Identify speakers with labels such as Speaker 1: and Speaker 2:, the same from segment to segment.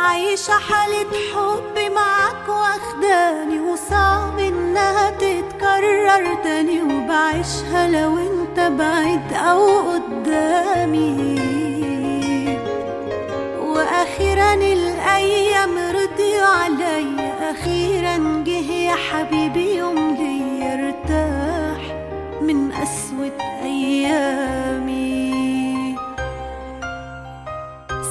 Speaker 1: عايشة حالة حب معاك واخداني وصعب إنها تتكرر تاني وبعيشها لو أنت بعيد أو قدامي. وأخيرا الأيام رضيوا عليا أخيرا جه يا حبيبي يوم لي ارتاح من قسوة أيامي.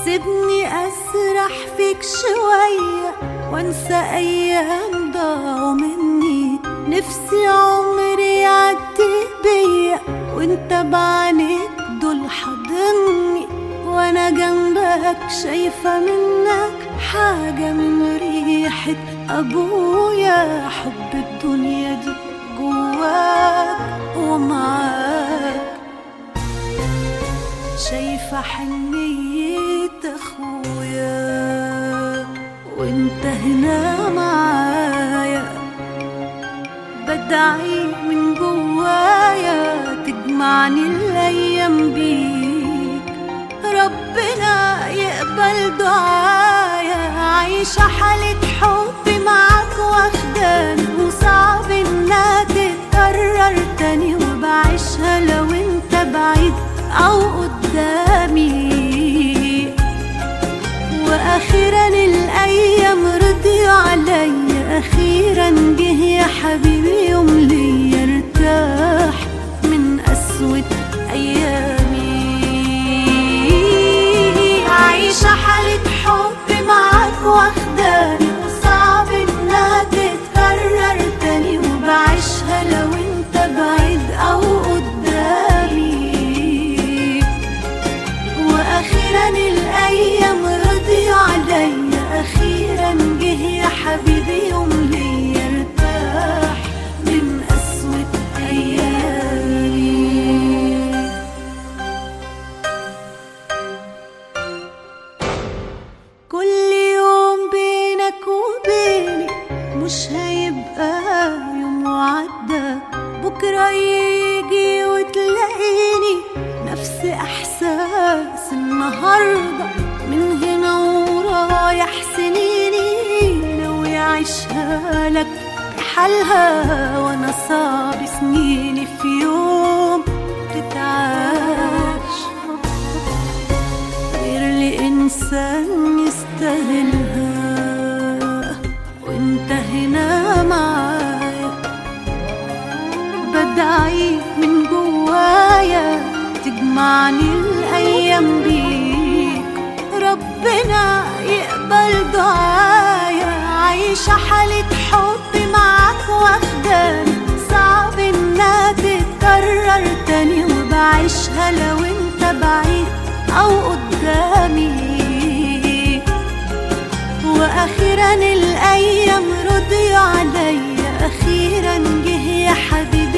Speaker 1: سيبني أسرح فيك شوية وانسى أيام ضاعوا مني. نفسي عمري يعدي بيا وانت بعينيك دول حاضني وأنا جنبك شايفة منك حاجة من ريحة أبويا. حب الدنيا دي جواك ومعاك. شايفة حنية وانت هنا معايا. بدعي من جوايا تجمعني الأيام بيك. ربنا يقبل دعايا عايشة حالة وأخيرا الأيام رضيوا عليا أخيرا جه يا حبيبي يوم لي ارتاح من قسوة أيامي. عايشة حالة حب معاك وأخداني وصعب إنها تتكرر تاني. وبعيشها لو أنت بعيد أو هيبقى يوم وعدى بكرة يجي وتلاقيني نفس إحساس النهاردة. من هنا ورايح سنيني لو يعيشها لك بحالها وأنا صعب سنيني في يوم وانت هنا معايا. بدعي من جوايا تجمعني الأيام بيك ربنا يقبل دعايا. عايشة حالة حب معاك واخداني صعب انها تتكرر تاني. وبعيشها لو انت بعيد أو قدامي. وأخيرا الأيام رضيوا عليا أخيرا جه يا حبيبي.